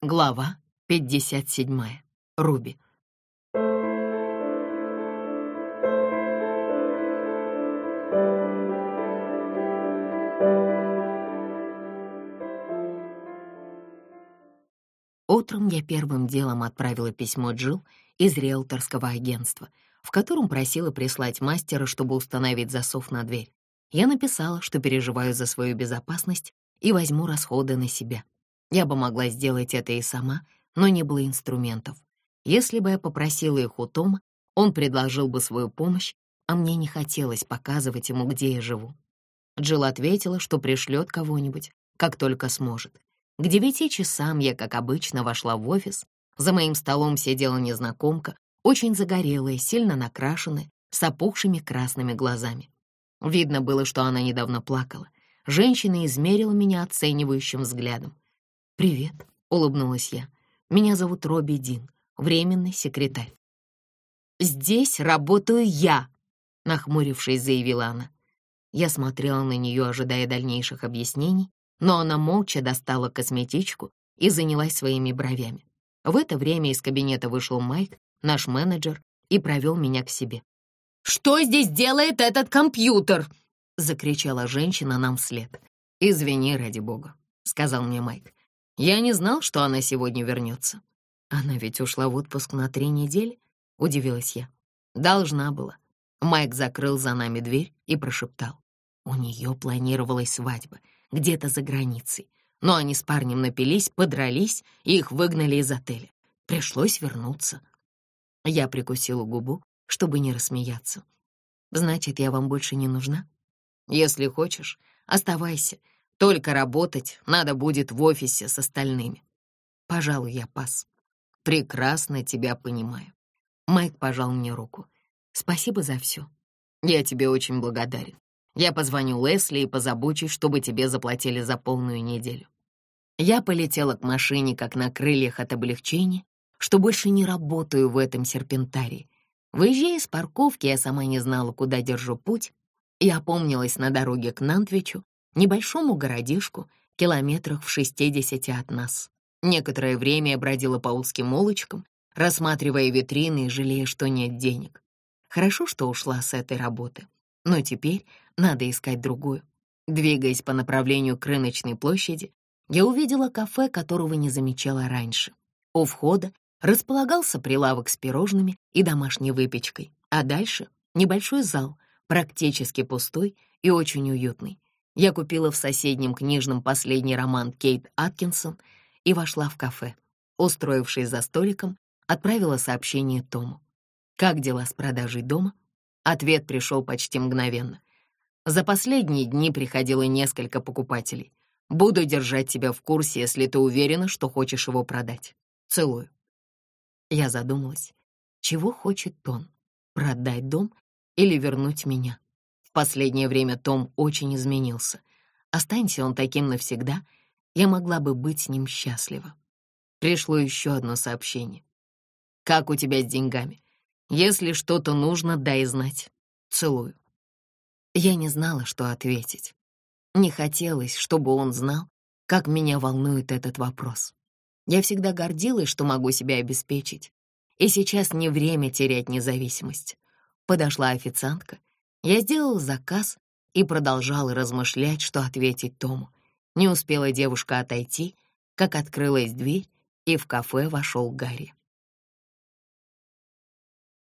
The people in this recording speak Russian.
Глава 57. Руби. Утром я первым делом отправила письмо Джилл из риэлторского агентства, в котором просила прислать мастера, чтобы установить засов на дверь. Я написала, что переживаю за свою безопасность и возьму расходы на себя. Я бы могла сделать это и сама, но не было инструментов. Если бы я попросила их у Тома, он предложил бы свою помощь, а мне не хотелось показывать ему, где я живу. Джилл ответила, что пришлет кого-нибудь, как только сможет. К девяти часам я, как обычно, вошла в офис. За моим столом сидела незнакомка, очень загорелая, сильно накрашенная, с опухшими красными глазами. Видно было, что она недавно плакала. Женщина измерила меня оценивающим взглядом. «Привет», — улыбнулась я. «Меня зовут Робби Дин, временный секретарь». «Здесь работаю я», — нахмурившись, заявила она. Я смотрела на нее, ожидая дальнейших объяснений, но она молча достала косметичку и занялась своими бровями. В это время из кабинета вышел Майк, наш менеджер, и провел меня к себе. «Что здесь делает этот компьютер?» — закричала женщина нам вслед. «Извини, ради бога», — сказал мне Майк. Я не знал, что она сегодня вернется. Она ведь ушла в отпуск на три недели, удивилась я. Должна была. Майк закрыл за нами дверь и прошептал. У нее планировалась свадьба, где-то за границей. Но они с парнем напились, подрались и их выгнали из отеля. Пришлось вернуться. Я прикусила губу, чтобы не рассмеяться. «Значит, я вам больше не нужна? Если хочешь, оставайся. Только работать надо будет в офисе с остальными. Пожалуй, я пас. Прекрасно тебя понимаю. Майк пожал мне руку. Спасибо за все. Я тебе очень благодарен. Я позвоню Лесли и позабочусь, чтобы тебе заплатили за полную неделю. Я полетела к машине, как на крыльях от облегчения, что больше не работаю в этом серпентарии. Выезжая из парковки, я сама не знала, куда держу путь, и опомнилась на дороге к Нантвичу, небольшому городишку, километрах в шестидесяти от нас. Некоторое время я бродила по узким улочкам, рассматривая витрины и жалея, что нет денег. Хорошо, что ушла с этой работы, но теперь надо искать другую. Двигаясь по направлению к рыночной площади, я увидела кафе, которого не замечала раньше. У входа располагался прилавок с пирожными и домашней выпечкой, а дальше — небольшой зал, практически пустой и очень уютный. Я купила в соседнем книжном последний роман Кейт Аткинсон и вошла в кафе. Устроившись за столиком, отправила сообщение Тому. «Как дела с продажей дома?» Ответ пришел почти мгновенно. «За последние дни приходило несколько покупателей. Буду держать тебя в курсе, если ты уверена, что хочешь его продать. Целую». Я задумалась, чего хочет Тон? Продать дом или вернуть меня? В последнее время Том очень изменился. Останься он таким навсегда, я могла бы быть с ним счастлива. Пришло еще одно сообщение. «Как у тебя с деньгами? Если что-то нужно, дай знать. Целую». Я не знала, что ответить. Не хотелось, чтобы он знал, как меня волнует этот вопрос. Я всегда гордилась, что могу себя обеспечить. И сейчас не время терять независимость. Подошла официантка я сделал заказ и продолжал размышлять, что ответить Тому. Не успела девушка отойти, как открылась дверь, и в кафе вошел Гарри.